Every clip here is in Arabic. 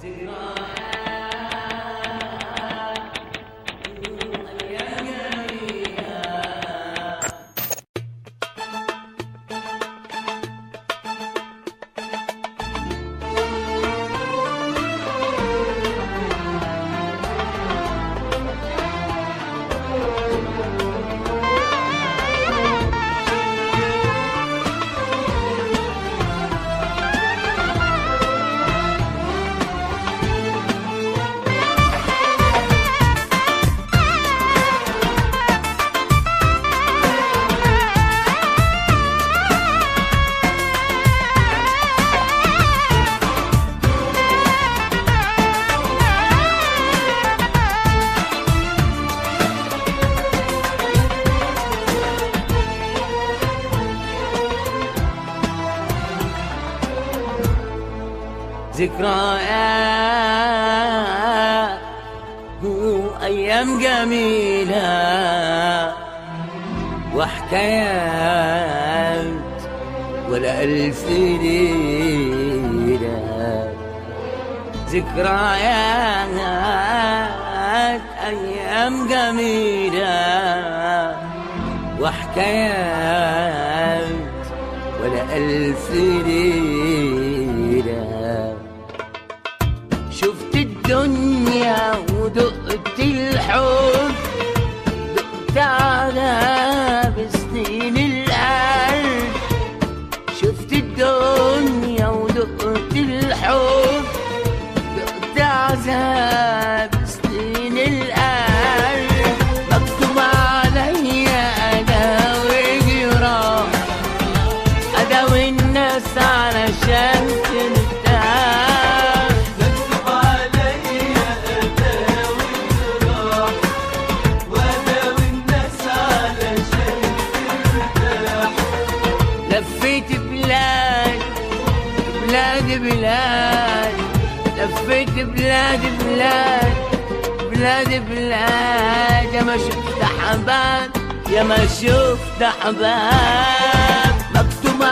对啊。ذكريات أيام جميلة وحكايات ولا ألف ليلة. ذكريات أيام جميلة وحكايات ولا ألف ليلة. الدنيا ودقت لفيت بلاد بلاد بلاد بلاد. يا ما شفت حباب يا ما شفت حباب مكتوب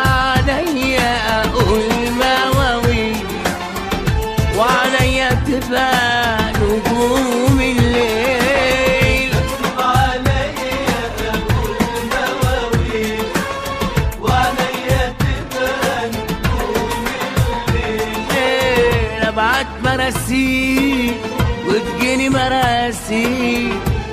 مراسيل وتجيني مراسيل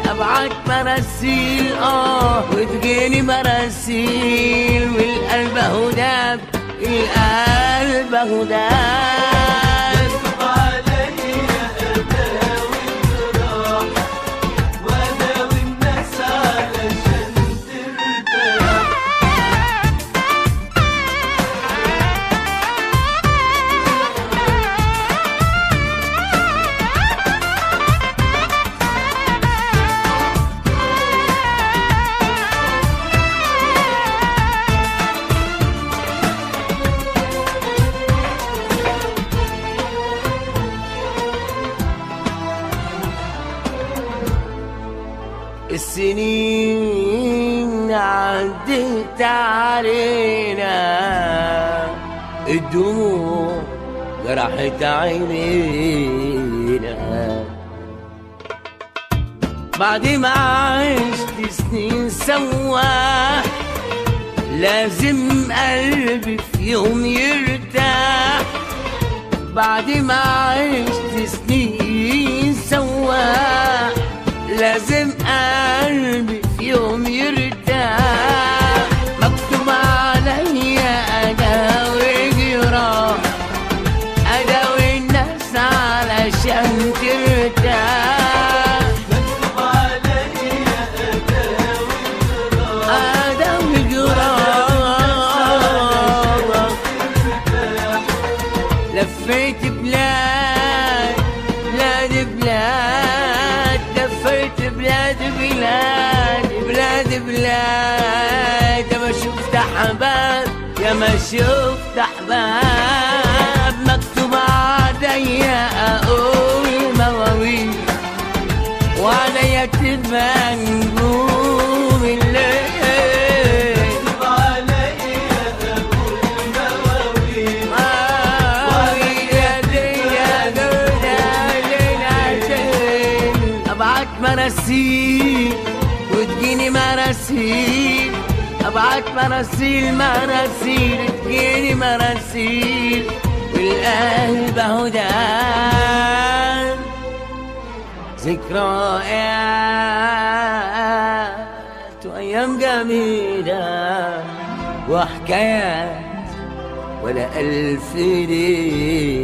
ابعت مراسيل آه وتجيني مراسيل والقلب اهو داب القلب اهو داب السنين عدت علينا. الدموع جرحت عينينا. بعد ما عشت سنين سوا لازم قلبي في يوم يرتاح. بعد ما عشت سنين سوا لازم قلبي في يوم يرتاح ولد بلاد يا ما شفت حباب يا ما شفت حباب مكتوب عليا أقول مواويل وعليا تبان نجوم الليل. مكتوب عليا أقول مواويل. وعليا دنيا ابعت مراسيل. وتجيني مراسيل ابعت مراسيل مراسيل تجيني مراسيل والقلب هدان ذكريات وأيام جميلة وحكايات ولا ألف ليلة.